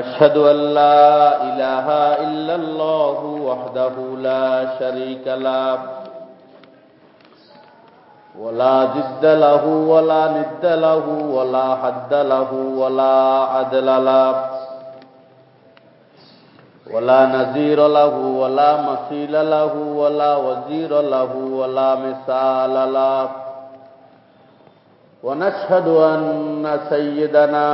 وأشهد أن لا إله إلا الله وحده لا شريك له ولا ضد له ولا ند له ولا حد له ولا عدل له ولا نذير له ولا مثيل له ولا وزير له ولا مثال له. ونشهد أن سيدنا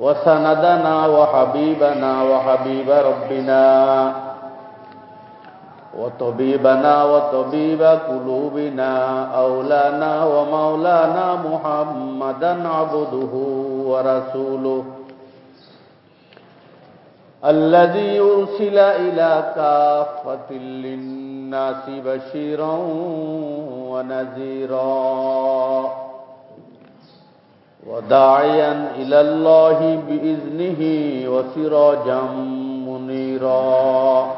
وسندنا وحبيبنا وحبيب ربنا وطبيبنا وطبيب قلوبنا أولانا ومولانا محمدا عبده ورسوله الذي يرسل إلى كافة للناس بشيرا ونذيرا وداعيا إلى الله بإذنه وسراجا منيرا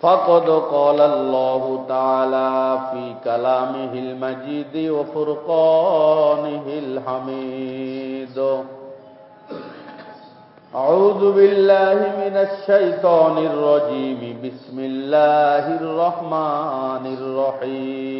فقد قال الله تعالى في كلامه المجيد وفرقانه الحميد أعوذ بالله من الشيطان الرجيم بسم الله الرحمن الرحيم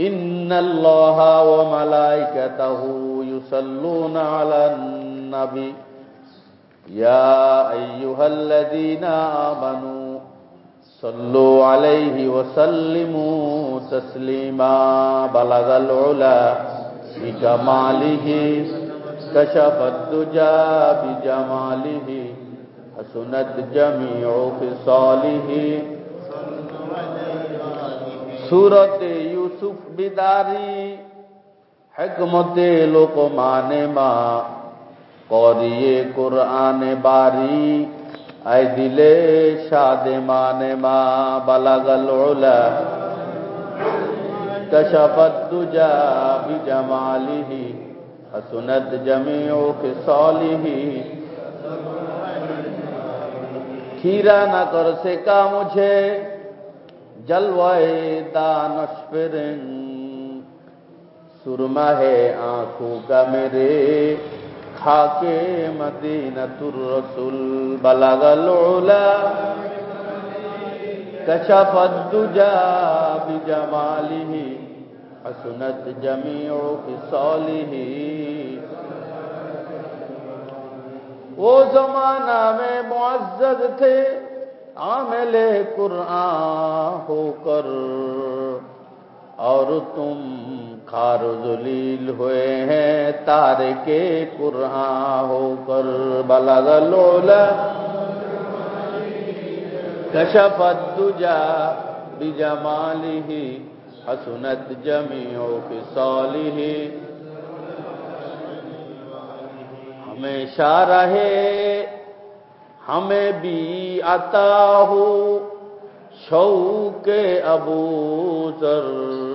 إن الله وملائكته يصلون على النبي يا أيها الذين آمنوا صلوا عليه وسلموا تسليما بلغ العلا بجماله كشف الدجى بجماله حسنت جميع خصاله سورة بیداری حکمت لقمان ما قریه قرآن باری ای دل شادمان ما بلغ العلا کشفت دجا بجماله حسنت جمیع خصاله کھیرا نہ کر سکا مجھے جلوائے دانش پرنگ سرما ہے آنکھوں کا میرے۔ خاک مدینہ الرسول بلغ بلا گلولا بھی جمالی حسنت جمیع سولی وہ زمانہ میں معزز تھے، عامل قرآن ہو کر۔ اور تم خار ذلیل ہوئے ہیں تار کے قرآن ہو کر بلد لولا کشفت دجا بجمال ہی حسنت جمیع فصالہ ہمیشہ رہے، ہمیں بھی عطا ہو، شوق ابو ذر۔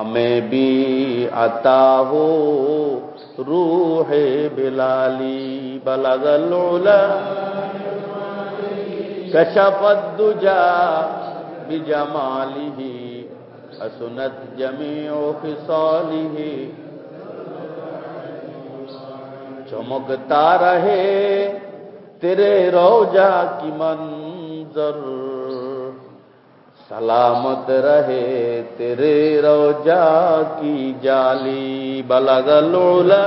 ہمیں بھی عطا ہو۔ روح بلالی، بلغ العلا۔ کشف الدجا بجماله، حسنت جمیع خصاله۔ چمکتا رہے تیرے روجہ کی منظر۔ سلامت رہے تیرے روجا کی جالی، بلغ لولا۔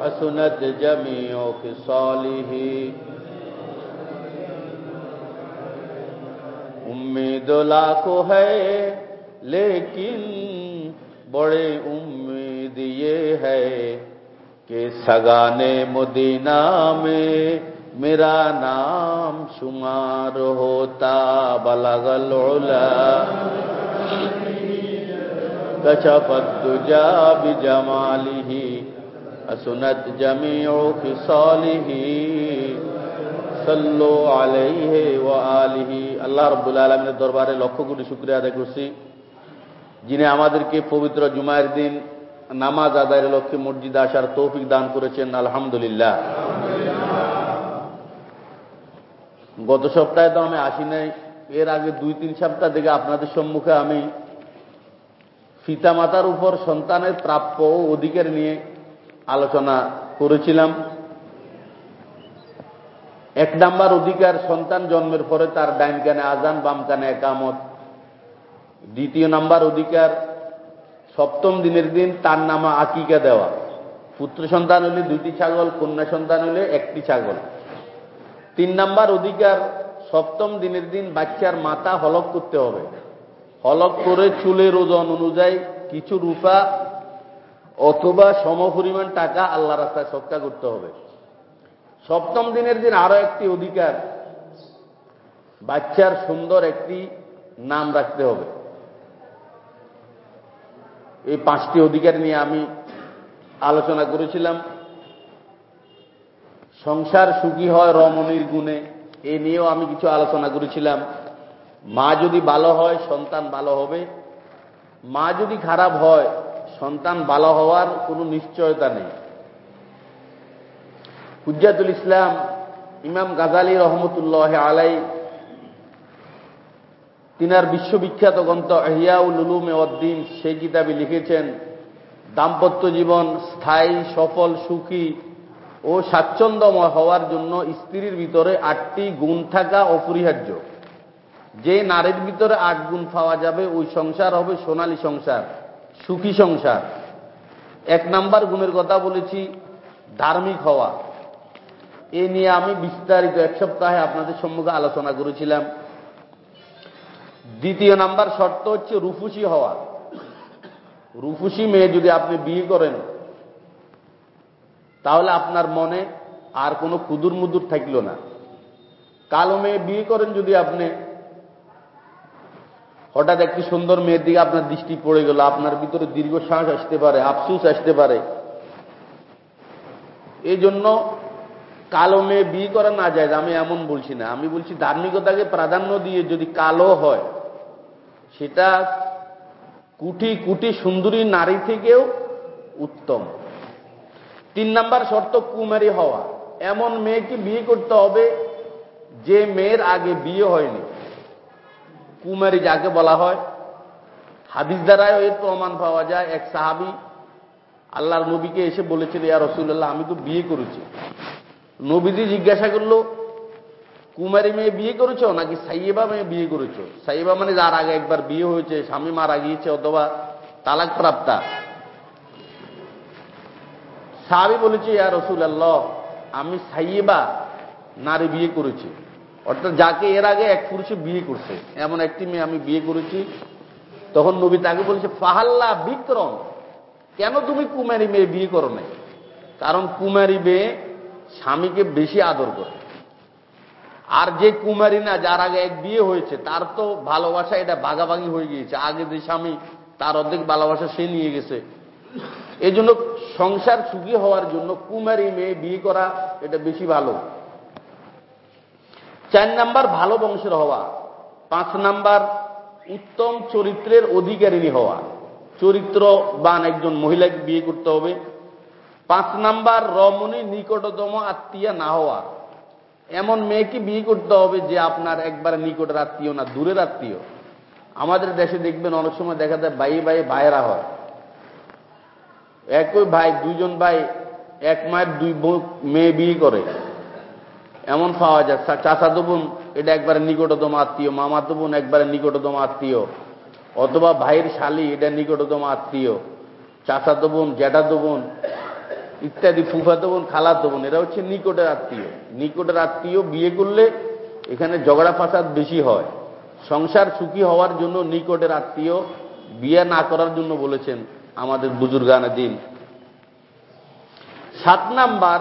حسنت جمیوں کے ہی امید لاکھو ہے، لیکن بڑے امید یہ ہے کہ سگانے مدینہ میں میرا نام شمار ہوتا، بلغ العلا۔ کشفت دجا بجمالہ اسنت جمیع خصالہ صلو علیہ وآلہ۔ اللہ رب العالمین دربارے লক্ষ কোটি শুকরিয়া আদায় করছি যিনি আমাদেরকে পবিত্র জুমার দিন নামাজ আদায়ের লক্ষ্যে মসজিদে আসার دان দান করেছেন আলহামদুলিল্লাহ গত সপ্তাহে তো আমি আসি নাই। এর আগে দুই, তিন সপ্তাহ থেকে আপনাদের সম্মুখে আমি পিতামাতার উপর সন্তানের প্রাপ্য অধিকার নিয়ে আলোচনা করেছিলাম। এক নাম্বার অধিকার, সন্তান জন্মের পরে তার ডাইন কানে আজান, বাম কানে একামত। দ্বিতীয় নাম্বার অধিকার, সপ্তম দিনের দিন তার নামা আকিকা দেওয়া। পুত্র সন্তান হলে দুইটি ছাগল, কন্যা সন্তান হলে একটি ছাগল। তিন নাম্বার অধিকার, সপ্তম দিনের দিন বাচ্চার মাথা হলক করতে হবে। হলক করে চুলের ওজন অনুযায়ী কিছু রূপা অথবা সমপরিমাণ টাকা আল্লাহ রাস্তায় সৎকা করতে হবে। সপ্তম দিনের দিন আরও একটি অধিকার, বাচ্চার সুন্দর একটি নাম রাখতে হবে। এই পাঁচটি অধিকার নিয়ে আমি আলোচনা করেছিলাম। সংসার সুখী হয় রমণীর গুণে, এ নিয়েও আমি কিছু আলোচনা করেছিলাম। মা যদি ভালো হয়, সন্তান ভালো হবে। মা যদি খারাপ হয়, সন্তান ভালো হওয়ার কোনো নিশ্চয়তা নেই। হুজ্জাতুল ইসলাম, ইমাম গাজালি রহমতুল্লাহ আলাই, তিনার বিশ্ববিখ্যাত গ্রন্থ আহিয়াউল উলুমে অদ্দিন সেই কিতাবে লিখেছেন, দাম্পত্য জীবন স্থায়ী, সফল, সুখী ও স্বাচ্ছন্দ্যময় হওয়ার জন্য স্ত্রীর ভিতরে আটটি গুণ থাকা অপরিহার্য। যে নারীর ভিতরে আট গুণ পাওয়া যাবে, ওই সংসার হবে সোনালী সংসার, সুখী সংসার। এক নাম্বার গুণের কথা বলেছি, ধার্মিক হওয়া। এ নিয়ে আমি বিস্তারিত এক সপ্তাহে আপনাদের সম্মুখে আলোচনা করেছিলাম। দ্বিতীয় নাম্বার শর্ত হচ্ছে রুফুসি হওয়া। রুফুসি মেয়ে যদি আপনি বিয়ে করেন তাহলে আপনার মনে আর কোনো কুদুর মুদুর থাকল না। কালো মেয়ে বিয়ে করেন যদি আপনি। হঠাৎ একটি সুন্দর মেয়ের দিকে আপনার দৃষ্টি পড়ে গেল, আপনার ভিতরে দীর্ঘ শ্বাস আসতে পারে, আফসুস আসতে পারে। এই জন্য কালো মেয়ে বিয়ে করা না যায়, আমি এমন বলছি না। আমি বলছি ধার্মিকতাকে প্রাধান্য দিয়ে যদি কালো হয়, সেটা কুটি কুটি সুন্দরী নারী থেকেও উত্তম। তিন নাম্বার শর্ত, কুমারী হওয়া। এমন মেয়েকে বিয়ে করতে হবে যে মেয়ের আগে বিয়ে হয়নি। কুমারী যাকে বলা হয়, হাদিস দ্বারায় এর প্রমাণ পাওয়া যায়, এক সাহাবি আল্লাহর নবীকে এসে বলেছিল, ইয়া রসুল্লাহ আমি তো বিয়ে করেছি। নবীজি জিজ্ঞাসা করল, কুমারী মেয়ে বিয়ে করেছ নাকি সাইয়েবা মেয়ে বিয়ে করেছ? সাইয়েবা মানে যার আগে একবার বিয়ে হয়েছে, স্বামী মারা গিয়েছে অথবা তালাক প্রাপ্তা। সাহাবি বলেছে, ইয়া রসুল আল্লাহ আমি সাইয়েবা নারী বিয়ে করেছি। অর্থাৎ যাকে এর আগে এক পুরুষে বিয়ে করছে, এমন একটি মেয়ে আমি বিয়ে করেছি। তখন নবী তাকে বলেছে, ফাহাল্লা বিক্রম, কেন তুমি কুমারী মেয়ে বিয়ে করো নাই? কারণ কুমারী মেয়ে স্বামীকে বেশি আদর করে। আর যে কুমারী না, যার আগে এক বিয়ে হয়েছে, তার তো ভালোবাসা এটা ভাগাভাগি হয়ে গিয়েছে। আগে যে স্বামী, তার অর্ধেক ভালোবাসা সে নিয়ে গেছে। এই জন্য সংসার সুখী হওয়ার জন্য কুমারী মেয়ে বিয়ে করা এটা বেশি ভালো। চার নাম্বার ভালো বংশের হওয়া, পাঁচ নাম্বার উত্তম চরিত্রের অধিকারিণী হওয়া, চরিত্রবান একজন মহিলাকে বিয়ে করতে হবে। পাঁচ নাম্বার রমণী নিকটতম আত্মীয় না হওয়া, এমন মেয়েকে বিয়ে করতে হবে যে আপনার একবারে নিকটের আত্মীয় না, দূরের আত্মীয়। আমাদের দেশে দেখবেন অনেক সময় দেখা যায় ভাই ভাই ভাইয়েরা হয়। একই ভাই, দুইজন ভাই, এক মায়ের দুই মেয়ে বিয়ে করে। এমন পাওয়া যায়। চাচাতো বোন, এটা একবারে নিকটতম আত্মীয়, মামাতো বোন একবারে নিকটতম আত্মীয়, অথবা ভাইয়ের শালি, এটা নিকটতম আত্মীয়, চাচাতো বোন, জ্যাঠাতো বোন, ইত্যাদি, ফুফাতো বোন, খালাতো বোন, এরা হচ্ছে নিকটের আত্মীয়। নিকটের আত্মীয় বিয়ে করলে এখানে ঝগড়া ফাসাদ বেশি হয়। সংসার সুখী হওয়ার জন্য নিকটের আত্মীয় বিয়ে না করার জন্য বলেছেন। আমাদের বুজুর্গানা দিন। সাত নাম্বার,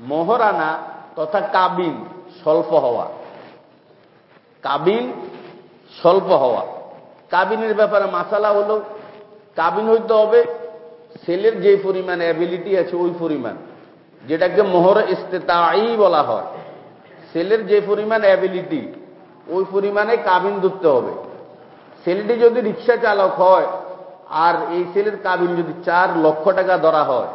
মহরানা তথা কাবিন স্বল্প হওয়া। কাবিন স্বল্প হওয়া। কাবিনের ব্যাপারে মাসালা হলো কাবিন হইতে হবে ছেলের যে পরিমাণ অ্যাবিলিটি আছে ওই পরিমাণ, যেটাকে মোহর ইস্তেতাই বলা হয়। ছেলের যে পরিমাণ অ্যাবিলিটি ওই পরিমাণে কাবিন ধরতে হবে। ছেলেটি যদি রিক্সা চালক হয় আর এই ছেলের কাবিন যদি চার লক্ষ টাকা ধরা হয়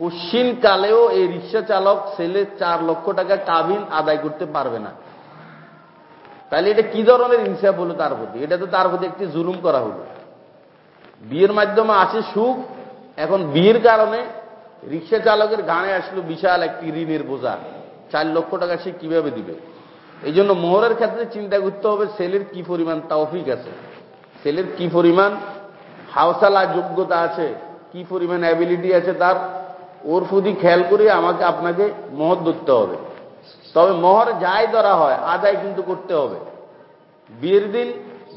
পশ্চিম কালেও এই রিক্সা চালক ছেলে চার লক্ষ টাকা কাবিন আদায় করতে পারবে না। তাহলে এটা কি ধরনের হিংসা হলো তার প্রতি? এটা তো তার প্রতি একটি জুলুম করা হলো। বিয়ের মাধ্যমে আছে সুখ, এখন বিয়ের কারণে রিক্সা চালকের গানে আসলো বিশাল একটি ঋণের বোঝা। চার লক্ষ টাকা সে কীভাবে দিবে? এই জন্য মোহরের ক্ষেত্রে চিন্তা করতে হবে, সেলের কি পরিমাণ তাওফিক আছে? সেলের কি পরিমাণ হাওসালা যোগ্যতা আছে, কি পরিমাণ অ্যাবিলিটি আছে তার, ওর ফুদি খেয়াল করে আমাকে আপনাকে মোহর ধরতে হবে। তবে মোহর যাই ধরা হয়, আদায় কিন্তু করতে হবে। বিয়ের দিন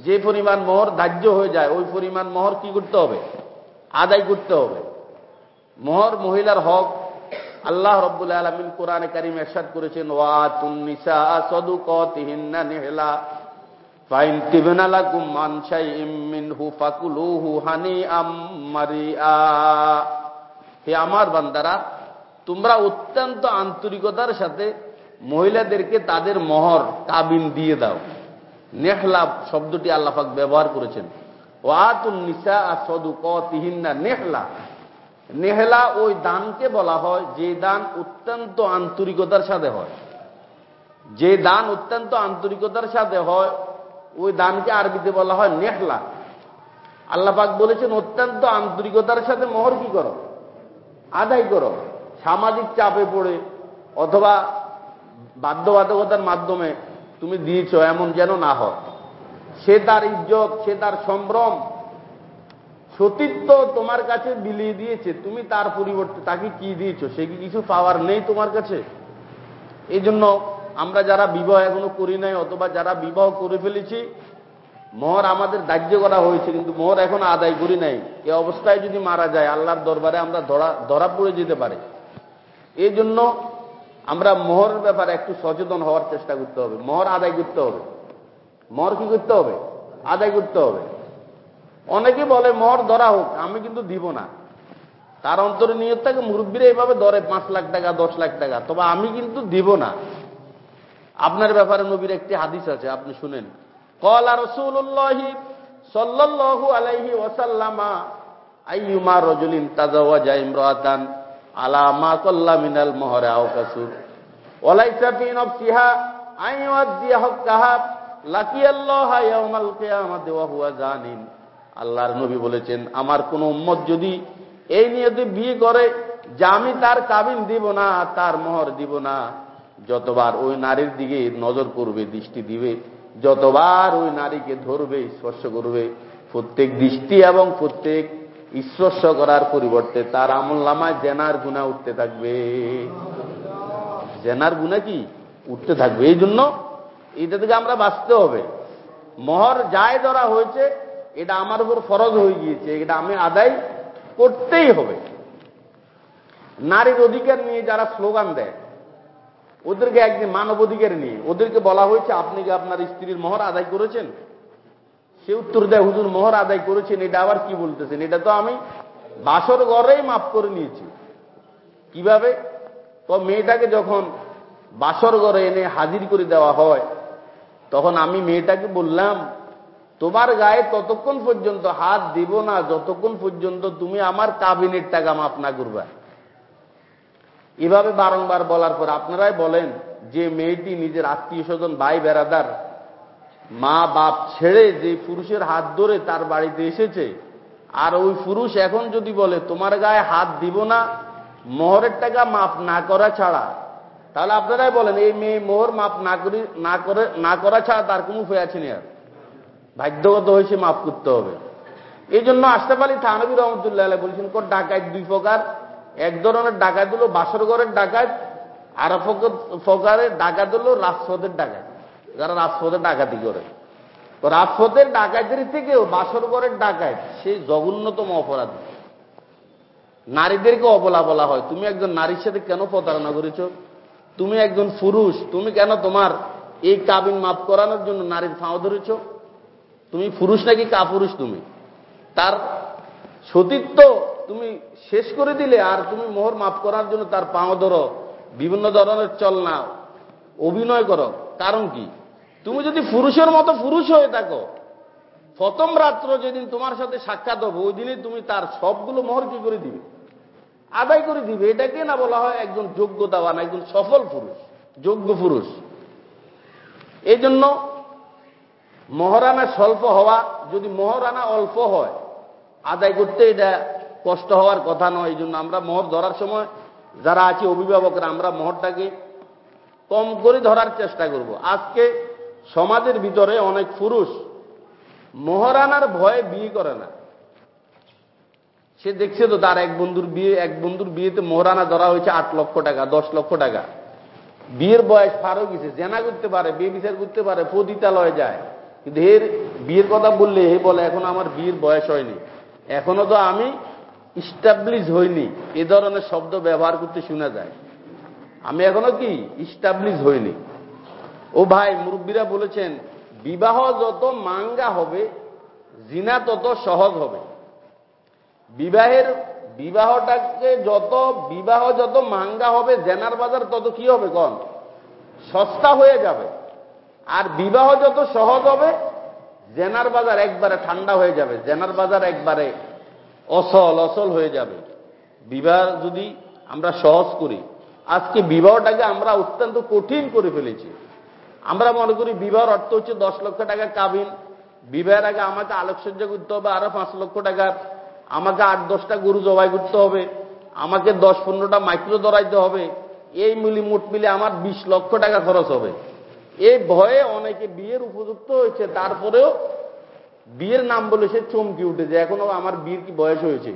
যে পরিমাণ মোহর ধার্য হয়ে যায়, ওই পরিমাণ মোহর কি করতে হবে? আদায় করতে হবে। মোহর মহিলার হক। আল্লাহ রব্বুল আলমিন কোরআনে কারিম এরশাদ করেছেন ওয়া ওয়াতুন নিসা সদুকতিহিন্না নিহলা। ফাইন তিবনালাকুম মান শাইইম মিনহু ফাকুলুহু হানিআম মারিআ হে আমার বান্দারা, তোমরা অত্যন্ত আন্তরিকতার সাথে মহিলাদেরকে তাদের মহর কাবিন দিয়ে দাও। নেহলা শব্দটি আল্লাহাক ব্যবহার করেছেন। ওয়াতুন নিসা সদুকতিহিন্না নেহলা নেহলা ওই দানকে বলা হয়, যে দান অত্যন্ত আন্তরিকতার সাথে হয়। যে দান অত্যন্ত আন্তরিকতার সাথে হয় ওই দানকে আরবিতে বলা হয় নেহলা। আল্লাপাক বলেছেন, অত্যন্ত আন্তরিকতার সাথে মোহর কি করো? আদায় করো। সামাজিক চাপে পড়ে অথবা বাধ্যবাধকতার মাধ্যমে তুমি দিয়েছ, এমন যেন না হয়। সে তার ইজ্জত, সে তার সম্ভ্রম, সতীত্ব তোমার কাছে বিলিয়ে দিয়েছে, তুমি তার পরিবর্তে তাকে কি দিয়েছ? সে কি কিছু পাওয়ার নেই তোমার কাছে? এই জন্য আমরা যারা বিবাহ এখনও করি নাই অথবা যারা বিবাহ করে ফেলেছি, মোহর আমাদের দাহ্য করা হয়েছে, কিন্তু মোহর এখন আদায় করি নাই। এ অবস্থায় যদি মারা যায়, আল্লাহর দরবারে আমরা ধরা ধরা পড়ে যেতে পারে। এই জন্য আমরা মোহর ব্যাপারে একটু সচেতন হওয়ার চেষ্টা করতে হবে। মোহর আদায় করতে হবে। মোহর কি করতে হবে? আদায় করতে হবে। অনেকে বলে মর ধরা হোক, আমি কিন্তু দিব না। তার অন্তরে নিয়ত থাকে, মুরব্বীরা এইভাবে ধরে, পাঁচ লাখ টাকা, দশ লাখ টাকা, তবে আমি কিন্তু দিব না। আপনার ব্যাপারে নবীর একটি হাদিস আছে, আপনি শুনেন। কলা রসুল্লাহি সাল্লাল্লাহু আলাইহি ওয়াসাল্লামা, আইয়ুমা রজুলিন তাজাওয়াজা ইমরাতান আলা মা কাল্লা মিনাল মহরে আও কাসুর। ওয়ালাইসা ফি নফসিহা আইয়ুদ্দিয়া হক্কাহা, লাকিয়াল্লাহা ইয়াউমাল কিয়ামাতি ওয়া হুয়া জানিন। আল্লাহর নবী বলেছেন, আমার কোন উম্মত যদি এই নিয়ে বিয়ে করে যে আমি তার কাবিন দিব না, তার মোহর দিব না যতবার ওই নারীর দিকে নজর করবে, দৃষ্টি দিবে, যতবার ওই নারীকে ধরবে, স্পর্শ করবে, প্রত্যেক দৃষ্টি এবং প্রত্যেক স্পর্শ করার পরিবর্তে তার আমল নামায় জেনার গুণা উঠতে থাকবে। জেনার গুণা কি? উঠতে থাকবে। এই জন্য এটা থেকে আমরা বাঁচতে হবে। মহর যায় ধরা হয়েছে, এটা আমার উপর ফরজ হয়ে গিয়েছে, এটা আমি আদায় করতেই হবে। নারীর অধিকার নিয়ে যারা স্লোগান দেয় ওদেরকে একদিন মানব অধিকার নিয়ে, ওদেরকে বলা হয়েছে, আপনি কি আপনার স্ত্রীর মোহর আদায় করেছেন? সে উত্তর দেয়, হুজুর, মোহর আদায় করেছেন, এটা আবার কি বলতেছেন? এটা তো আমি বাসর ঘরেই মাফ করে নিয়েছি। কীভাবে? তো মেয়েটাকে যখন বাসর ঘরে এনে হাজির করে দেওয়া হয়, তখন আমি মেয়েটাকে বললাম, তোমার গায়ে ততক্ষণ পর্যন্ত হাত দিব না, যতক্ষণ পর্যন্ত তুমি আমার কাবিনের টাকা মাফ না করবা। এভাবে বারংবার বলার পর আপনারাই বলেন, যে মেয়েটি নিজের আত্মীয় স্বজন, ভাই, বেড়াদার, মা, বাপ ছেড়ে যে পুরুষের হাত ধরে তার বাড়িতে এসেছে, আর ওই পুরুষ এখন যদি বলে, তোমার গায়ে হাত দিব না, মোহরের টাকা মাফ না করা ছাড়া, তাহলে আপনারাই বলেন, এই মেয়ে মোহর মাফ না করি, না করে, না করা ছাড়া তার কোনো উপায় আছে না বাধ্যগত হয়েছে মাফ করতে হবে। এই জন্য আশরাফ আলী থানবী রহমতুল্লাহ বলছেন, কোন ডাকাত দুই প্রকার এক ধরনের ডাকাত হলো বাসর ঘরের ডাকাত, আর ফকারের ডাকাত হলো রাজপথের ডাকাত। যারা রাজপথে ডাকাতি করে। রাজপথের ডাকাতের থেকেও বাসর ঘরের ডাকাত সেই জঘন্যতম অপরাধ। নারীদেরকে অবলা বলা হয়। তুমি একজন নারীর সাথে কেন প্রতারণা করেছ? তুমি একজন পুরুষ, তুমি কেন তোমার এই কাবিন মাফ করানোর জন্য নারীর ফাঁও ধরেছ? তুমি পুরুষ নাকি কাপুরুষ তুমি? তার সতীত্ব তুমি শেষ করে দিলে আর তুমি মোহর মাফ করার জন্য তার পাও ধরো। বিভিন্ন ধরনের চল না অভিনয় করো। কারণ কি? তুমি যদি পুরুষের মতো পুরুষ হয়ে থাকো, প্রথম রাত্র যেদিন তোমার সাথে সাক্ষাৎ হবে, ওই দিনে তুমি তার সবগুলো মোহর কি করে দিবে? আদায় করে দিবে। এটাকে না বলা হয় একজন যোগ্যতা যোগ্যতাবান, একজন সফল পুরুষ, যোগ্য পুরুষ। এই জন্য মহারানা স্বল্প হওয়া, যদি মহারানা অল্প হয়, আদায় করতে এটা কষ্ট হওয়ার কথা নয়, এই জন্য আমরা মোহর ধরার সময় যারা আছি অভিভাবকরা, আমরা মোহরটাকে কম করে ধরার চেষ্টা করব। আজকে সমাজের ভিতরে অনেক পুরুষ মহারানার ভয়ে বিয়ে করে না। সে দেখছে তো তার এক বন্ধুর বিয়ে, এক বন্ধুর বিয়েতে মহারানা ধরা হয়েছে আট লক্ষ টাকা, দশ লক্ষ টাকা। বিয়ের বয়স পারও গেছে, জেনা করতে পারে বিয়ে বিচার করতে পারে পদিতালয়ে যায়। কিন্তু এর বিয়ের কথা বললে, হে বলে, এখন আমার বিয়ের বয়স হয়নি। এখনও তো আমি ইস্টাবলিশ হয়নি। এ ধরনের শব্দ ব্যবহার করতে শোনা যায়। আমি এখনও কি ইস্টাবলিশ হইনি ও ভাই, মুরব্বীরা বলেছেন, বিবাহ যত মাঙ্গা হবে, জিনা তত সহজ হবে। বিবাহের বিবাহটাকে যত, বিবাহ যত মাঙ্গা হবে, জেনার বাজার তত কি হবে কন? সস্তা হয়ে যাবে। আর বিবাহ যত সহজ হবে, জেনার বাজার একবারে ঠান্ডা হয়ে যাবে। জেনার বাজার একবারে অসল অসল হয়ে যাবে। বিবাহ যদি আমরা সহজ করি, আজকে বিবাহটাকে আমরা অত্যন্ত কঠিন করে ফেলেছি। আমরা মনে করি বিবাহের অর্থ হচ্ছে দশ লক্ষ টাকা কাবিন বিবাহের আগে আমাকে আলোকসজ্জা করতে হবে, আরও পাঁচ লক্ষ টাকার আমাকে আট দশটা গরু জবাই করতে হবে। আমাকে দশ পনেরোটা মাইক্রো ধরাইতে হবে। এই মিলি মোট মিলে আমার বিশ লক্ষ টাকা খরচ হবে। এই ভয়ে অনেকে বিয়ের উপযুক্ত হয়েছে, তারপরেও বিয়ের নাম বলে সে চমকি উঠেছে। এখনও আমার বিয়ের কি বয়স হয়েছে?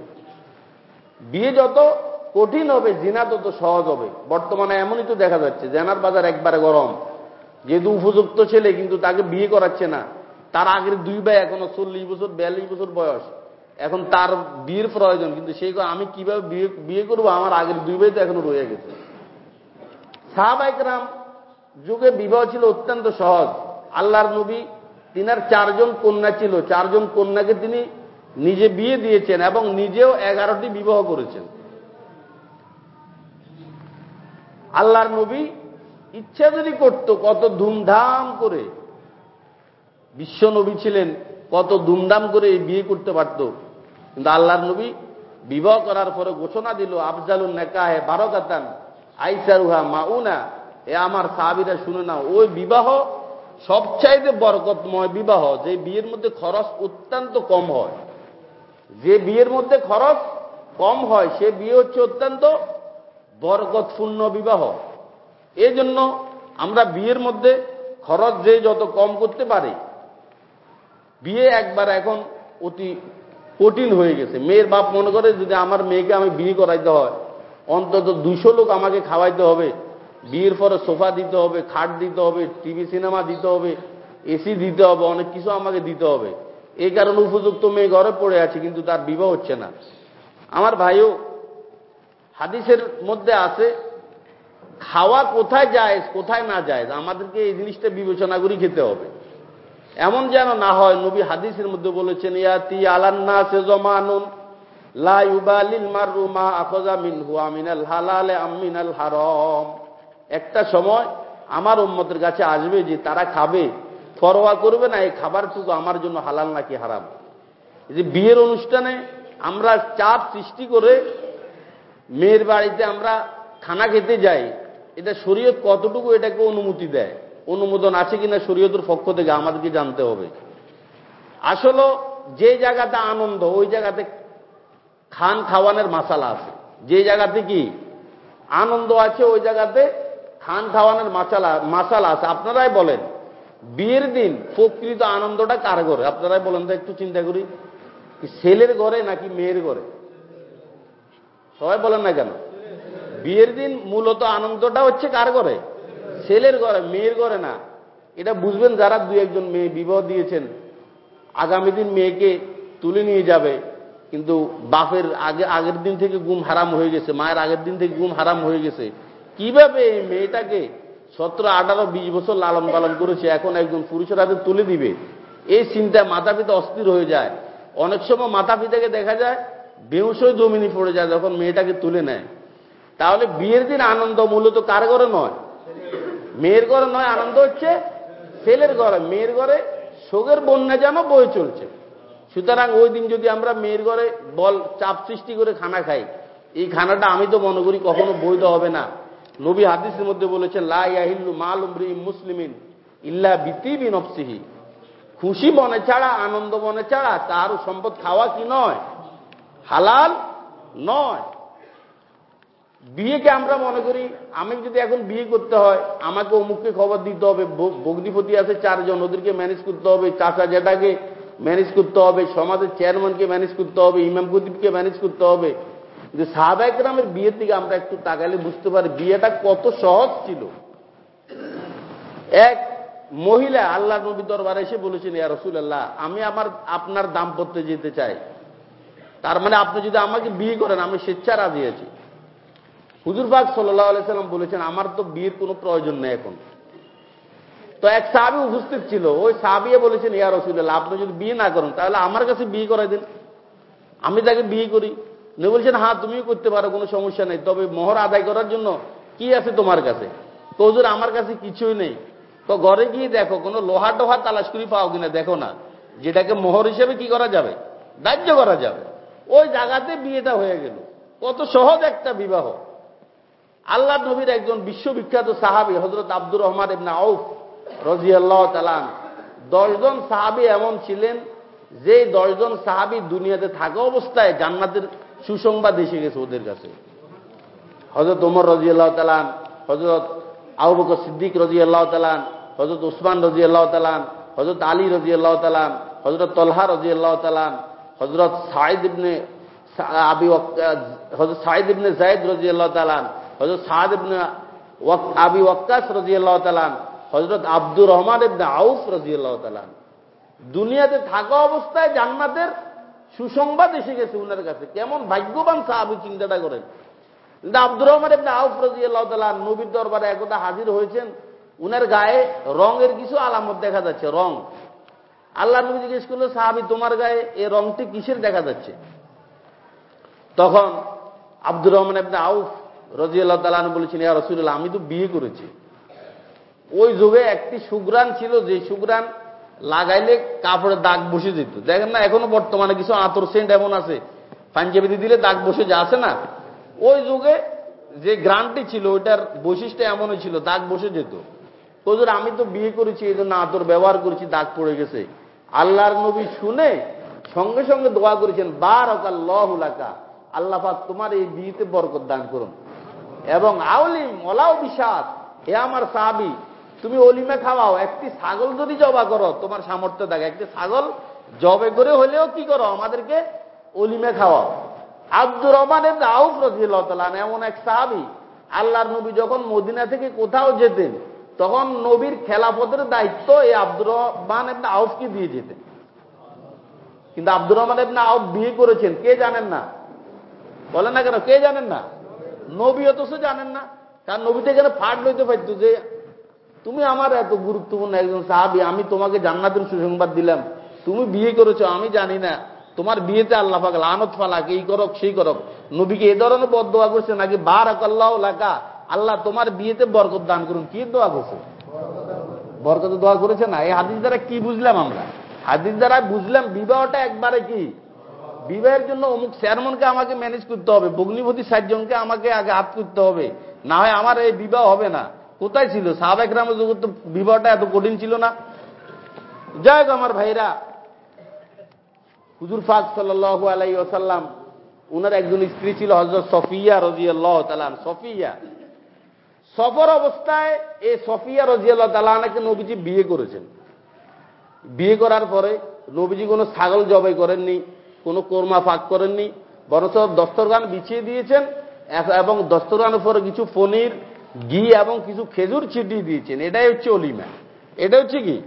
বিয়ে যত কঠিন হবে, জিনা তত সহজ হবে। বর্তমানে এমনই তো দেখা যাচ্ছে, জেনার বাজার একবারে গরম। যেহেতু উপযুক্ত ছেলে, কিন্তু তাকে বিয়ে করাচ্ছে না। তার আগের দুই ভাই এখনও চল্লিশ বছর, বিয়াল্লিশ বছর বয়স। এখন তার বিয়ের প্রয়োজন, কিন্তু সেই আমি কীভাবে বিয়ে বিয়ে করব? আমার আগের দুই ভাই তো এখনও রয়ে গেছে। সাহাবাইকরাম যুগে বিবাহ ছিল অত্যন্ত সহজ। আল্লাহর নবী তিনার চারজন কন্যা ছিল। চারজন কন্যাকে তিনি নিজে বিয়ে দিয়েছেন এবং নিজেও এগারোটি বিবাহ করেছেন। আল্লাহর নবী ইচ্ছা যদি করত কত ধুমধাম করে, বিশ্ব নবী ছিলেন, কত ধুমধাম করে এই বিয়ে করতে পারত। কিন্তু আল্লাহর নবী বিবাহ করার পরে ঘোষণা দিল আফজালুল নেকাহে বারকাতান আইসারুহা মাউনা। এ আমার সাহাবিরা শুনে না ওই বিবাহ সবচাইতে বরকতময় বিবাহ, যে বিয়ের মধ্যে খরচ অত্যন্ত কম হয়। যে বিয়ের মধ্যে খরচ কম হয়, সে বিয়ে হচ্ছে অত্যন্ত বরকতপূর্ণ বিবাহ। এই জন্য আমরা বিয়ের মধ্যে খরচ যে যত কম করতে পারে, বিয়ে একবার এখন অতি কঠিন হয়ে গেছে। মেয়ের বাপ মনে করে, যদি আমার মেয়েকে আমি বিয়ে করাইতে হয়, অন্তত দুশো লোক আমাকে খাওয়াইতে হবে বিয়ের পরে সোফা দিতে হবে, খাট দিতে হবে, টিভি, সিনেমা দিতে হবে, এসি দিতে হবে, অনেক কিছু আমাকে দিতে হবে। এই কারণে উপযুক্ত মেয়ে ঘরে পড়ে আছে, কিন্তু তার বিবাহ হচ্ছে না। আমার ভাইও হাদিসের মধ্যে আছে, খাওয়া কোথায় যায়, কোথায় না যায়, আমাদেরকে এই জিনিসটা বিবেচনা করে খেতে হবে। এমন যেন না হয়, নবী হাদিসের মধ্যে বলেছেন, ইয়াতি আলান্না সে জমানুন, লা ইউবালিল মারু মা আখজা মিনহু, আমিনাল হালালে আমিনাল হারম। একটা সময় আমার উম্মতের কাছে আসবে যে তারা খাবে ফরোয়া করবে না, এই খাবারটুকু আমার জন্য হালাল নাকি হারাম? যে বিয়ের অনুষ্ঠানে আমরা চাপ সৃষ্টি করে মেয়ের বাড়িতে আমরা খানা খেতে যাই, এটা শরীয়ত কতটুকু এটাকে অনুমতি দেয়? অনুমোদন আছে কিনা শরীয়তের পক্ষ থেকে আমাদেরকে জানতে হবে। আসলে যে জায়গাতে আনন্দ, ওই জায়গাতে খান খাওয়ানোর মাসালা আছে। যে জায়গাতে কি? আনন্দ আছে, ওই জায়গাতে খান খাওয়ানোর মাসালা মাসালা আছে। আপনারাই বলেন, বিয়ের দিন প্রকৃত আনন্দটা কার ঘরে? আপনারাই বলেন তো, একটু চিন্তা করি। ছেলের ঘরে নাকি মেয়ের ঘরে? সবাই বলেন না কেন? বিয়ের দিন মূলত আনন্দটা হচ্ছে কার ঘরে? ছেলের ঘরে, মেয়ের ঘরে না। এটা বুঝবেন যারা দুই একজন মেয়ে বিবাহ দিয়েছেন, আগামী দিন মেয়েকে তুলে নিয়ে যাবে, কিন্তু বাপের আগে, আগের দিন থেকে গুম হারাম হয়ে গেছে, মায়ের আগের দিন থেকে গুম হারাম হয়ে গেছে। কীভাবে এই মেয়েটাকে সতেরো, আঠারো, বিশ বছর লালন পালন করেছে, এখন একজন পুরুষের হাতে তুলে দিবে? এই চিন্তায় মাতা পিতা অস্থির হয়ে যায়। অনেক সময় মাতা পিতাকে দেখা যায় বেউস জমিনি পড়ে যায়, যখন মেয়েটাকে তুলে নেয়। তাহলে বিয়ের দিন আনন্দ মূলত কার ঘরে নয়? মেয়ের ঘরে নয়, আনন্দ হচ্ছে ছেলের ঘরে। মেয়ের ঘরে শোকের বন্যা যেন বয়ে চলছে। সুতরাং ওই দিন যদি আমরা মেয়ের ঘরে বল, চাপ সৃষ্টি করে খানা খাই, এই খানাটা আমি তো মনে করি কখনো বৈধ হবে না। নবী হাদিসের মধ্যে বলেছেন লাহিল্লু মাল মুসলিমিন ইল্লা বিতিবি নফসিহি। খুশি মনে ছাড়া, আনন্দ মনে ছাড়া তার সম্পদ খাওয়া কি নয়? হালাল নয়। বিয়েকে আমরা মনে করি, আমি যদি এখন বিয়ে করতে হয়, আমাকে অমুককে খবর দিতে হবে বগ্নিপতি আছে চারজন, ওদেরকে ম্যানেজ করতে হবে, চাচা জেটাকে ম্যানেজ করতে হবে, সমাজের চেয়ারম্যানকে ম্যানেজ করতে হবে ইমাম কুদিবকে ম্যানেজ করতে হবে। যে সাহাবাহামের বিয়ের থেকে আমরা একটু তাকালে বুঝতে পারি বিয়েটা কত সহজ ছিল। এক মহিলা আল্লাহ নবী দরবারে এসে বলেছেন, ইয়া রসুল্লাহ আমি আমার, আপনার দাম্পত্যে যেতে চাই। তার মানে আপনি যদি আমাকে বিয়ে করেন, আমি স্বেচ্ছা রাজি আছি। হুজুরবাগ সাল্লাহ আলাইসাল্লাম বলেছেন, আমার তো বিয়ের কোনো প্রয়োজন নেই এখন। তো এক সাহাবি উপস্থিত ছিল, ওই সাহাবিয়ে বলেছেন, ইয়া রসুল্লাহ আপনি যদি বিয়ে না করেন, তাহলে আমার কাছে বিয়ে করাই দিন। আমি তাকে বিয়ে করি। উনি বলছেন হ্যাঁ তুমিও করতে পারো, কোনো সমস্যা নেই। তবে মোহর আদায় করার জন্য কি আছে তোমার কাছে? তো আমার কাছে কিছুই নেই। তো ঘরে গিয়ে দেখো, কোনো লোহা টোহা তালাশ করি পাও কিনা দেখো না। যেটাকে মোহর হিসেবে কি করা যাবে? দাহ্য করা যাবে। ওই জায়গাতে বিয়েটা হয়ে গেল। কত সহজ একটা বিবাহ। আল্লাহ নবীর একজন বিশ্ববিখ্যাত সাহাবি হজরত আব্দুর রহমান ইবনা আউফ রাজিয়াল্লাহ তালান দশজন সাহাবি এমন ছিলেন যে দশজন সাহাবি দুনিয়াতে থাকা অবস্থায় জান্নাতের সুসংবাদ এসে গেছে ওদের কাছে। হজরত ওমর রাজিয়াল্লাহ তালান হজরত আউবক সিদ্দিক রাজিয়াল্লাহ তালান হজরত উসমান রাজিয়াল্লাহ তালান হজরত আলী রাজিয়াল্লাহ তালান হজরত তলহা রাজিয়াল্লাহ তালান হজরত সাইদ ইবনে আবি হজরত সাইদ ইবনে জায়দ রাজিয়াল্লাহ তালান হজরত সাদ ইবনে আবি ওয়াক্কাস রাজিয়াল্লাহ তালান হজরত আব্দুর রহমান ইবনে আউফ রাজিয়াল্লাহ তালান দুনিয়াতে থাকা অবস্থায় জান্নাতের সুসংবাদ এসে গেছে উনার কাছে। কেমন ভাগ্যবান সাহাবি চিন্তাটা করেন। কিন্তু আব্দুর রহমান ইবনে আউফ রাজিয়াল্লাহ তালান নবীর দরবারে একদা হাজির হয়েছেন। উনার গায়ে রঙের কিছু আলামত দেখা যাচ্ছে, রং। আল্লাহ নবী জিজ্ঞেস করল, সাহাবি, তোমার গায়ে এই রংটি কিসের দেখা যাচ্ছে? তখন আব্দুর রহমান ইবনে আউফ রাজিয়াল্লাহ তালান বলেছেন, ইয়া রসুল্লাহ আমি তো বিয়ে করেছি। ওই যুগে একটি সুগ্রান ছিল, যে সুগ্রান লাগাইলে কাপড়ে দাগ বসে যেত। দেখেন না, এখনও বর্তমানে কিছু আতর সেন্ট এমন আছে পাঞ্জাবিতে দিলে দাগ বসে যা আছে না? ওই যুগে যে গ্রান্টটি ছিল, ওইটার বৈশিষ্ট্য এমনই ছিল, দাগ বসে যেত। হুজুর, আমি তো বিয়ে করেছি, এই জন্য আতর ব্যবহার করেছি, দাগ পড়ে গেছে। আল্লাহর নবী শুনে সঙ্গে সঙ্গে দোয়া করেছেন বার অকাল্লাহুলাকা আল্লাহ তোমার এই বিয়েতে বরকত দান করুন। এবং আউলিম মলাও বিশ্বাস এ আমার সাহাবি তুমি অলিমে খাওয়াও, একটি ছাগল যদি জবা করো, তোমার সামর্থ্য থাকে। একটি ছাগল জবে করে হলেও কি করো, আমাদেরকে অলিমে খাওয়াও। আব্দুর রহমানের আউফ রাজিল্লাহ এমন এক সাহাবি, আল্লাহর নবী যখন মদিনা থেকে কোথাও যেতেন, তখন নবীর খেলাফতের দায়িত্ব এই আব্দুর রহমান এমনি আউফকে দিয়ে যেতেন। কিন্তু আব্দুর রহমান এমনি আউফ বিয়ে করেছেন, কে জানেন না? বলেন না কেন, কে জানেন না? নবী অথচ জানেন না। তার নবীতে এখানে ফাট লইতে পারত যে তুমি আমার এত গুরুত্বপূর্ণ একজন সাহাবি, আমি তোমাকে জান্নাতের সুসংবাদ দিলাম। তুমি বিয়ে করেছ, আমি জানি না। তোমার বিয়েতে আল্লাহ পাক লানত ফালাক এই করক, সেই করক। নবীকে এ ধরনের বদ দোয়া করছে নাকি বার আকাল্লাহ লাকা, আল্লাহ তোমার বিয়েতে বরকত দান করুন। কি দোয়া করছে? বরকত দোয়া করেছে না। এই হাদিস দ্বারা কি বুঝলাম আমরা? হাদিস দ্বারা বুঝলাম বিবাহটা একবারে কি? বিবাহের জন্য অমুক চেয়ারম্যানকে আমাকে ম্যানেজ করতে হবে বগ্নিপতি সাতজনকে আমাকে আগে হাত করতে হবে। না হয় আমার এই বিবাহ হবে না। কোথায় ছিল? সাহাবেক রামের জগৎ তো বিবাহটা এত কঠিন ছিল না। যাই হোক আমার ভাইরা, হুজুর ফাক সাল্লাহ আলাই ওসাল্লাম উনার একজন স্ত্রী ছিল হজরত সফিয়া রজিয়াল্লাহ তালান সফিয়া, সফর অবস্থায় এই সফিয়া রজিয়াল্লাহ তালানাকে নবীজি বিয়ে করেছেন। বিয়ে করার পরে নবীজি কোনো ছাগল জবাই করেননি, কোনো কোরমা ফাঁক করেননি, বরঞ্চ দস্তরগান বিছিয়ে দিয়েছেন এবং দস্তরগানের পরে কিছু পনির ঘি এবং কিছু খেজুর ছিটিয়ে দিয়েছেন, এটাই হচ্ছে অলিমা। এটা হচ্ছে কি?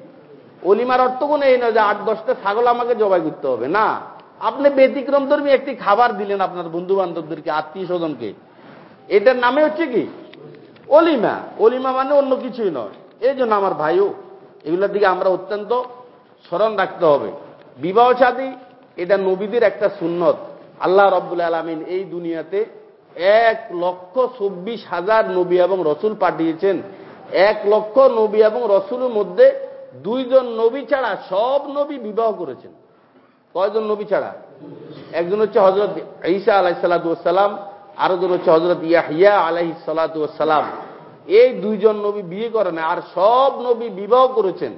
অলিমার অর্থ কোনো এই নয় যে আট, দশটা ছাগল আমাকে জবাই করতে হবে। না, আপনি ব্যতিক্রম ধর্মী একটি খাবার দিলেন আপনার বন্ধু বান্ধবদেরকে আত্মীয় স্বজনকে। এটার নামে হচ্ছে কি? অলিমা। অলিমা মানে অন্য কিছুই নয়। এই জন্য আমার ভাইও, এগুলোর দিকে আমরা অত্যন্ত স্মরণ রাখতে হবে। বিবাহ সাদী এটা নবীদের একটা সুন্নত। আল্লাহ রব্বুল আলমিন এই দুনিয়াতে এক লক্ষ চব্বিশ হাজার নবী এবং রসুল পাঠিয়েছেন। এক লক্ষ নবী এবং রসুলের মধ্যে দুইজন নবী ছাড়া সব নবী বিবাহ করেছেন। কয়জন নবী ছাড়া? একজন হচ্ছে হজরত ঈসা আলাহিসাল্লাম আরেকজন হচ্ছে হজরত ইয়াহিয়া আলাহি সালাতাম এই দুইজন নবী বিয়ে করেন আর সব নবী বিবাহ করেছেন।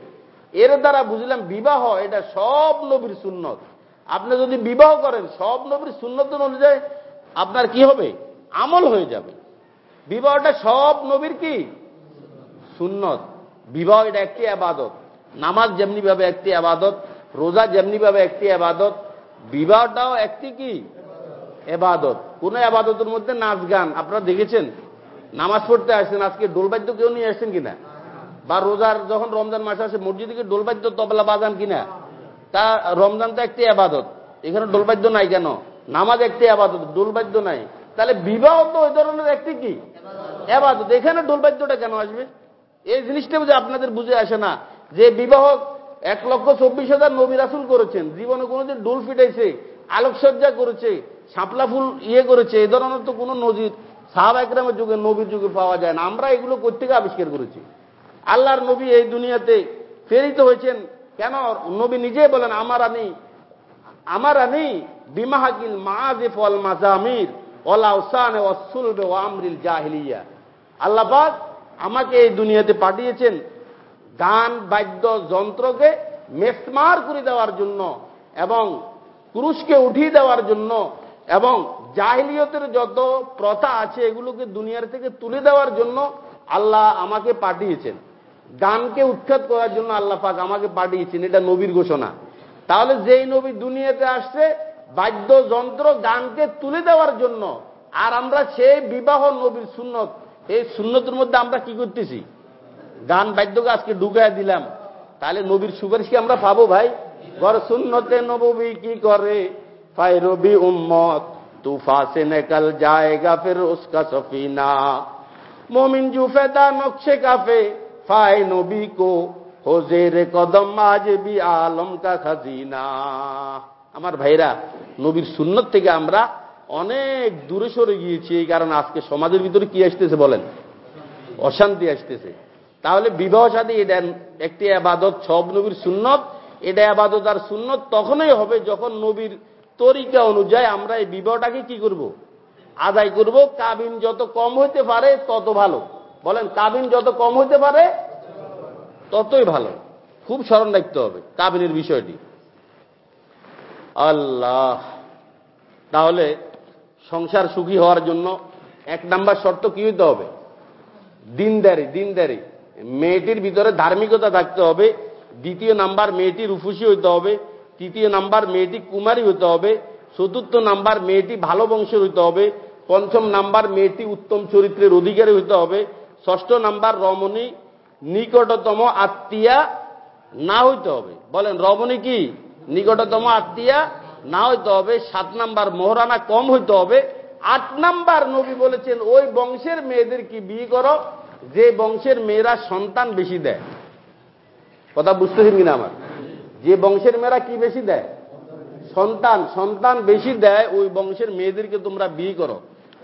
এর দ্বারা বুঝলাম বিবাহ এটা সব নবীর সুন্নত। আপনি যদি বিবাহ করেন, সব নবীর সুন্নত অনুযায়ী আপনার কি হবে? আমল হয়ে যাবে। বিবাহটা সব নবীর কি? সুন্নত। বিবাহ এটা একটি আবাদত। নামাজ যেমনি ভাবে একটি আবাদত, রোজা যেমনি ভাবে একটি আবাদত, বিবাহটাও একটি কি? এবাদত কোন আবাদতের মধ্যে নাচ গান, আপনারা দেখেছেন? নামাজ পড়তে আসছেন আজকে ডোলবাদ্য কেউ নিয়ে আসছেন কিনা? বা রোজার যখন রমজান মাসে আসে, মসজিদে কি ডোলবাদ্য তবলা বাজান কিনা? তা রমজান তো একটি আবাদত। এখানে ডোলবাদ্য নাই কেন? নামাজ একটি আবাদত ডোলবাদ্য নাই। তাহলে বিবাহ তো ওই ধরনের একটি কি? আবাদত এখানে ডোলবাদ্যটা কেন আসবে? এই জিনিসটা বুঝে আপনাদের বুঝে আসে না যে বিবাহ এক লক্ষ চব্বিশ হাজার নবী রাসুল করেছেন। জীবনে কোনোদিন ডোল ফিটাইছে, আলোকসজ্জা করেছে, শাপলা ফুল ইয়ে করেছে এ ধরনের তো কোনো নজির সাহাব একরামের যুগে, নবীর যুগে পাওয়া যায় না। আমরা এগুলো কোথেকে আবিষ্কার করেছি? আল্লাহর নবী এই দুনিয়াতে প্রেরিত হয়েছেন কেন? নবী নিজেই বলেন আমার আনি আমার আনি বিমাহাকিল মাজিফ অল মাজামির ওলা আমরিল জাহিলিয়া। আমাকে এই দুনিয়াতে পাঠিয়েছেন গান বাদ্য, যন্ত্রকে মেসমার করে দেওয়ার জন্য এবং পুরুষকে উঠিয়ে দেওয়ার জন্য এবং জাহিলিয়তের যত প্রথা আছে এগুলোকে দুনিয়ার থেকে তুলে দেওয়ার জন্য আল্লাহ আমাকে পাঠিয়েছেন। গানকে উৎখাত করার জন্য আল্লাহ পাক আমাকে পাঠিয়েছেন, এটা নবীর ঘোষণা। তাহলে যেই নবী দুনিয়াতে আসছে বাদ্যযন্ত্র গানকে তুলে দেওয়ার জন্য। আর আমরা সেই বিবাহ নবীর সুন্নত, এই সুন্নতের মধ্যে আমরা কি করতেছি? গান বাদ্যকে আজকে ডুগায় দিলাম। তাহলে নবীর সুপারিশ কি আমরা পাবো ভাই? গর সুন্নতে নবী কি করে? ফাইরবি উম্মত, তুফা নেকাল জায়গা ফের উসকা সফিনা। মোমিন জুফেদা নকশে কাফে, ফাই নবী কো হোজের কদম আজ বি আলম কা খাজিনা। আমার ভাইরা নবীর সুন্নত থেকে আমরা অনেক দূরে সরে গিয়েছি, এই কারণে আজকে সমাজের ভিতরে কি আসতেছে বলেন? অশান্তি আসতেছে। তাহলে বিবাহ সাথী এটা একটি আবাদত, সব নবীর সুন্নত। এটা আবাদত আর সুন্নত তখনই হবে যখন নবীর তরিকা অনুযায়ী আমরা এই বিবাহটাকে কি করব? আদায় করব। কাবিন যত কম হইতে পারে, তত ভালো। বলেন, কাবিন যত কম হইতে পারে, ততই ভালো। খুব স্মরণ রাখতে হবে কাবিনের বিষয়টি। আল্লাহ। তাহলে সংসার সুখী হওয়ার জন্য এক নাম্বার শর্ত কি হইতে হবে? দিনদারি দিনদারি। মেয়েটির ভিতরে ধার্মিকতা থাকতে হবে। দ্বিতীয় নাম্বার মেয়েটি রুফুসি হইতে হবে। তৃতীয় নাম্বার মেয়েটি কুমারী হইতে হবে। চতুর্থ নাম্বার মেয়েটি ভালো বংশের হইতে হবে। পঞ্চম নাম্বার মেয়েটি উত্তম চরিত্রের অধিকারী হইতে হবে। ষষ্ঠ নাম্বার রমণী নিকটতম আত্মীয়া না হইতে হবে। বলেন রমণী কি? নিকটতম আত্মীয়া, না হইতে হবে, সাত নাম্বার মোহরানা কম হইতে হবে। আট নাম্বার নবী বলেছেন, ওই বংশের মেয়েদের কি বিয়ে করো? যে বংশের মেয়েরা সন্তান বেশি দেয়। কথা বুঝতেছেন কিনা আমার? যে বংশের মেয়েরা কি বেশি দেয়? সন্তান। সন্তান বেশি দেয়, ওই বংশের মেয়েদেরকে তোমরা বিয়ে করো।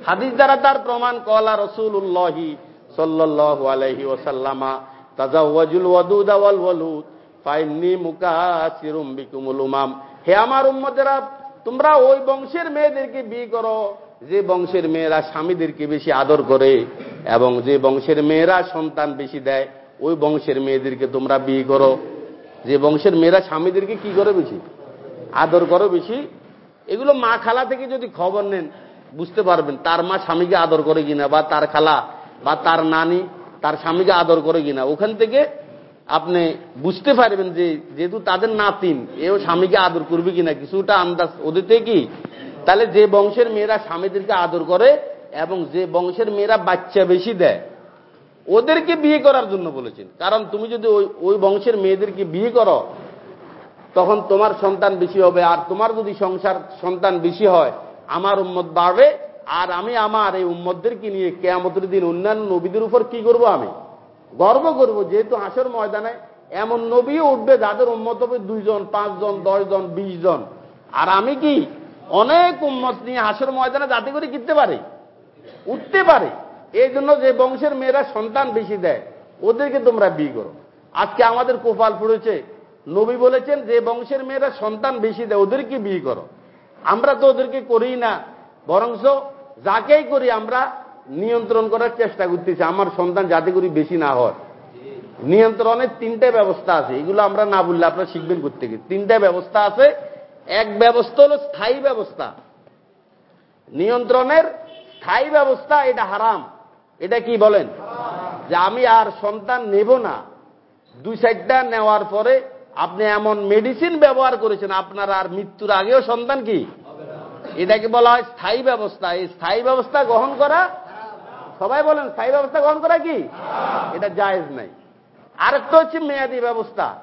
হাদিস দ্বারা তার প্রমাণ, কলা রসুল্লাহি সাল্লাহ আলহি ওসাল্লামা তাজাওয়াজুল ওয়াদুদ ফাইন্নি মুকাসিরুম বিকুমুল উমাম। হে আমার উম্মতেরা, তোমরা ওই বংশের মেয়েদেরকে বিয়ে করো, যে বংশের মেয়েরা স্বামীদেরকে বেশি আদর করে এবং যে বংশের মেয়েরা সন্তান বেশি দেয়, ওই বংশের মেয়েদেরকে তোমরা বিয়ে করো। যে বংশের মেয়েরা স্বামীদেরকে কি করে বেশি? আদর করো বেশি? এগুলো মা খালা থেকে যদি খবর নেন, বুঝতে পারবেন তার মা স্বামীকে আদর করে কিনা, বা তার খালা, বা তার নানি তার স্বামীকে আদর করে কিনা। ওখান থেকে আপনি বুঝতে পারবেন যে যেহেতু তাদের নাতিন, এও স্বামীকে আদর করবে কিনা, কিছুটা আন্দাজ ওদের কি? তাহলে যে বংশের মেয়েরা স্বামীদেরকে আদর করে এবং যে বংশের মেয়েরা বাচ্চা বেশি দেয়, ওদেরকে বিয়ে করার জন্য বলেছেন। কারণ তুমি যদি ওই ওই বংশের মেয়েদেরকে বিয়ে করো, তখন তোমার সন্তান বেশি হবে। আর তোমার যদি সংসার সন্তান বেশি হয়, আমার উম্মত বাড়বে। আর আমি, আমার এই উম্মতদেরকে নিয়ে কেয়ামতের দিন অন্যান্য নবীদের উপর কি করব আমি? গর্ব করব, যেহেতু হাসর ময়দানে এমন নবীও উঠবে যাদের উম্মত হবে দুইজন, পাঁচজন, দশজন বিশ জন আর আমি কি অনেক উম্মত নিয়ে হাসর ময়দানে যাতে করে কিনতে পারি? উঠতে পারে। এই জন্য যে বংশের মেয়েরা সন্তান বেশি দেয়, ওদেরকে তোমরা বিয়ে করো। আজকে আমাদের কোপাল পড়েছে নবী বলেছেন যে বংশের মেয়েরা সন্তান বেশি দেয়, ওদেরকে বিয়ে করো। আমরা তো ওদেরকে করি না, বরংস যাকেই করি আমরা নিয়ন্ত্রণ করার চেষ্টা করতেছি। আমার সন্তান যাতে করি বেশি না হয়। নিয়ন্ত্রণের তিনটে ব্যবস্থা আছে। এগুলো আমরা না বললে আপনারা শিখবেন করতে গিয়ে তিনটে ব্যবস্থা আছে। এক ব্যবস্থা হল স্থায়ী ব্যবস্থা। নিয়ন্ত্রণের স্থায়ী ব্যবস্থা এটা হারাম। এটা কি বলেন? যে আমি আর সন্তান নেব না। দুই সাইডটা নেওয়ার পরে আপনি এমন মেডিসিন ব্যবহার করেছেন আপনার আর মৃত্যুর আগেও সন্তান কি? এটাকে বলা হয় স্থায়ী ব্যবস্থা। এই স্থায়ী ব্যবস্থা গ্রহণ করা সবাই বলেন, স্থায়ী ব্যবস্থা গ্রহণ করা কি? এটা জায়েজ নাই। আরেকটা হচ্ছে মেয়াদি ব্যবস্থা।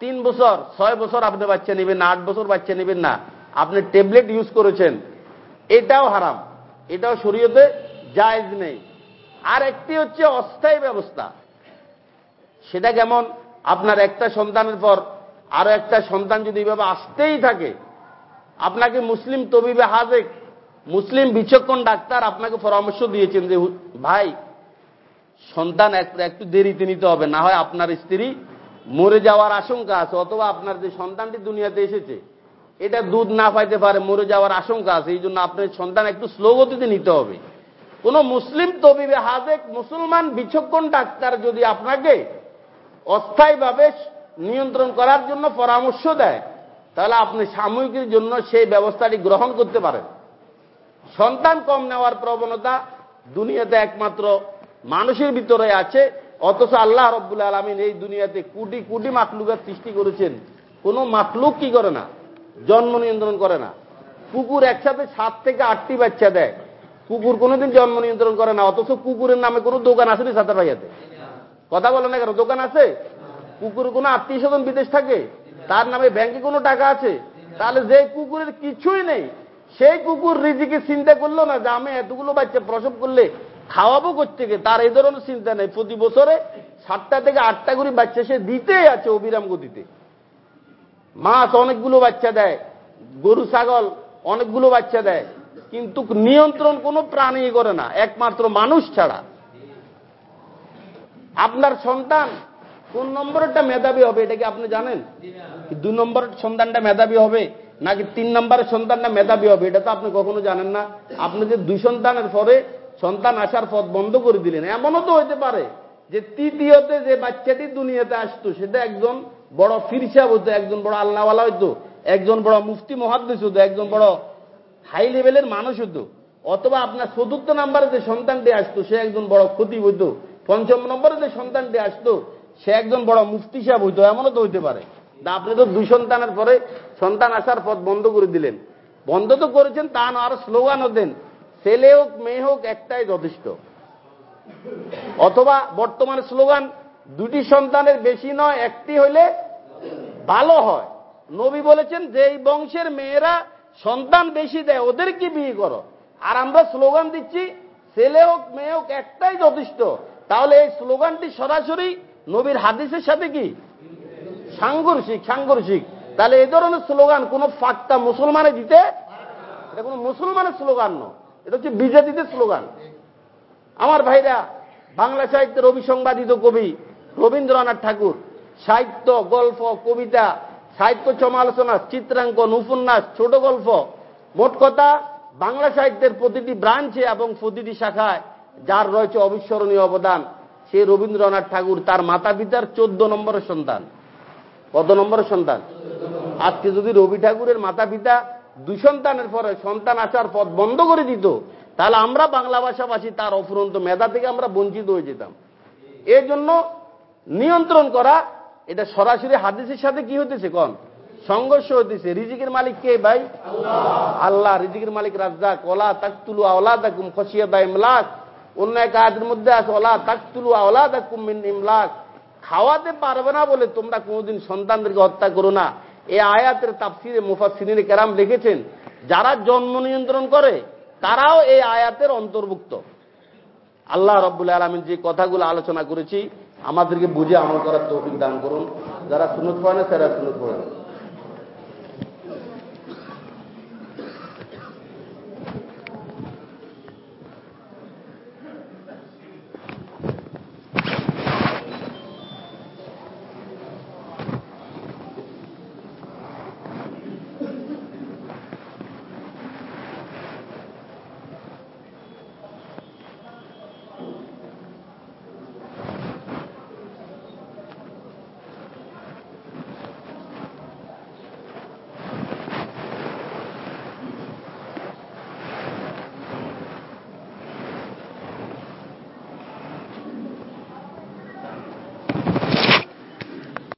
তিন বছর, ছয় বছর আপনি বাচ্চা নেবেন না, আট বছর বাচ্চা নেবেন না। আপনি ট্যাবলেট ইউজ করেছেন। এটাও হারাম। এটাও শরীয়তে জায়েজ নেই। আর একটি হচ্ছে অস্থায়ী ব্যবস্থা। সেটা কেমন? আপনার একটা সন্তানের পর আরও একটা সন্তান যদি এভাবে আসতেই থাকে, আপনাকে মুসলিম তবিবে হাজেক মুসলিম বিচক্ষণ ডাক্তার আপনাকে পরামর্শ দিয়েছেন যে, ভাই, সন্তান একটু দেরিতে নিতে হবে, না হয় আপনার স্ত্রী মরে যাওয়ার আশঙ্কা আছে, অথবা আপনার যে সন্তানটি দুনিয়াতে এসেছে, এটা দুধ না পাইতে পারে, মরে যাওয়ার আশঙ্কা আছে, এই জন্য আপনার সন্তান একটু স্লো গতিতে নিতে হবে। কোন মুসলিম তবিবে হাজেক মুসলমান বিচক্ষণ ডাক্তার যদি আপনাকে অস্থায়ীভাবে নিয়ন্ত্রণ করার জন্য পরামর্শ দেয়, তাহলে আপনি সাময়িকের জন্য সেই ব্যবস্থাটি গ্রহণ করতে পারেন। সন্তান কম নেওয়ার প্রবণতা দুনিয়াতে একমাত্র মানুষের ভিতরে আছে, অথচ আল্লাহ রব্বুল আলমিন এই দুনিয়াতে কোটি কোটি মাতলুকের সৃষ্টি করেছেন। কোনো মাতলুক কি করে না? জন্ম নিয়ন্ত্রণ করে না। কুকুর একসাথে সাত থেকে আটটি বাচ্চা দেয়। কুকুর কোনোদিন জন্ম নিয়ন্ত্রণ করে না, অথচ কুকুরের নামে কোনো দোকান আসেনি সাঁতার ভাইয়াতে। কথা বলে না কেন? দোকান আছে? কুকুর কোনো আত্মীয় স্বজন বিদেশ থাকে? তার নামে ব্যাংকে কোনো টাকা আছে? তাহলে যে কুকুরের কিছুই নেই সেই কুকুর রিজিকে চিন্তা করল না যে আমি এতগুলো বাচ্চা প্রসব করলে খাওয়াবো থেকে তার এই ধরনের চিন্তা নেই। প্রতি বছরে সাতটা থেকে আটটা করে বাচ্চা সে দিতেই আছে অবিরাম গতিতে। মাছ অনেকগুলো বাচ্চা দেয়, গরু, ছাগল অনেকগুলো বাচ্চা দেয়, কিন্তু নিয়ন্ত্রণ কোনো প্রাণী করে না, একমাত্র মানুষ ছাড়া। আপনার সন্তান কোন নম্বরটা মেধাবী হবে এটা কি আপনি জানেন? দুই নম্বরের সন্তানটা মেধাবী হবে? নাকি তিন নম্বরের সন্তানটা মেধাবী হবে? এটা তো আপনি কখনো জানেন না। আপনি যে দুই সন্তানের পরে সন্তান আসার পথ বন্ধ করে দিলেন, এমনও তো হইতে পারে যে তৃতীয়তে যে বাচ্চাটি দুনিয়াতে আসতো, সেটা একজন বড় ফিরসাব হতো একজন বড় আল্লাহওয়ালা হইতো, একজন বড় মুফতি মহাদ্দেশ হতো একজন বড় হাই লেভেলের মানুষ হতো অথবা আপনার চতুর্থ নম্বরে যে সন্তানটি আসতো, সে একজন বড় ক্ষতি হইতো। পঞ্চম নম্বরে যে সন্তানটি আসতো, সে একজন বড় মুফতি সাহেব হইতো, এমনও তো হইতে পারে। আপনি তো দুই সন্তানের পরে সন্তান আসার পথ বন্ধ করে দিলেন। বন্ধ তো করেছেন, তা না, আরও স্লোগানও দেন। ছেলে হোক, মেয়ে হোক, একটাই যথেষ্ট। অথবা বর্তমান স্লোগান দুটি সন্তানের বেশি নয়, একটি হইলে ভালো হয়। নবী বলেছেন যে এই বংশের মেয়েরা সন্তান বেশি দেয়, ওদের কি বিয়ে করো? আর আমরা স্লোগান দিচ্ছি, ছেলে হোক, মেয়ে হোক, একটাই যথেষ্ট। তাহলে এই স্লোগানটি সরাসরি নবীর হাদিসের সাথে কি? সাংঘর্ষিক সাংঘর্ষিক তাহলে এই ধরনের স্লোগান কোন ফাক্তা মুসলমানে দিতে এটা কোন মুসলমানের স্লোগান নয়। এটা হচ্ছে বিজেপিদের স্লোগান। আমার ভাইরা, বাংলা সাহিত্যের অভিসংবাদিত কবি রবীন্দ্রনাথ ঠাকুর, সাহিত্য, গল্প, কবিতা, সাহিত্য সমালোচনা, চিত্রাঙ্কন, উপন্যাস, ছোট গল্প, মোট কথা বাংলা সাহিত্যের প্রতিটি ব্রাঞ্চে এবং প্রতিটি শাখায় যার রয়েছে অবিস্মরণীয় অবদান, সে রবীন্দ্রনাথ ঠাকুর, তার মাতা পিতার চোদ্দ নম্বরের সন্তান। কত নম্বরের সন্তান? আজকে যদি রবি ঠাকুরের মাতা পিতা দুই সন্তানের পরে সন্তান আসার পথ বন্ধ করে দিত তাহলে আমরা বাংলা ভাষাভাষী তার অফুরন্ত মেধা থেকে আমরা বঞ্চিত হয়ে যেতাম। এর জন্য নিয়ন্ত্রণ করা এটা সরাসরি হাদিসের সাথে কি হতেছে কন? সংঘর্ষ হতেছে রিজিকের মালিক কে ভাই? আল্লাহ। রিজিকের মালিক রাজ্জা কলা তাকতুলু আওলা তাকুম খসিয়া দা ইমলাক অন্য এক আয়াতের মধ্যে আছে ওলা তাকতুলু আওলা তাকুমিন ইমলাক। খাওয়াতে পারবে না বলে তোমরা কোনোদিন সন্তানদেরকে হত্যা করো না। এ আয়াতের তাফসিরে মুফাসিনীর কেরাম লিখেছেন, যারা জন্ম নিয়ন্ত্রণ করে, তারাও এই আয়াতের অন্তর্ভুক্ত। আল্লাহ রব্বুল আলমিন যে কথাগুলো আলোচনা করেছি, আমাদেরকে বুঝে আমল করার তৌফিক দান করুন। যারা শুনুত পড়ে না, তারা শুনুত পড়ে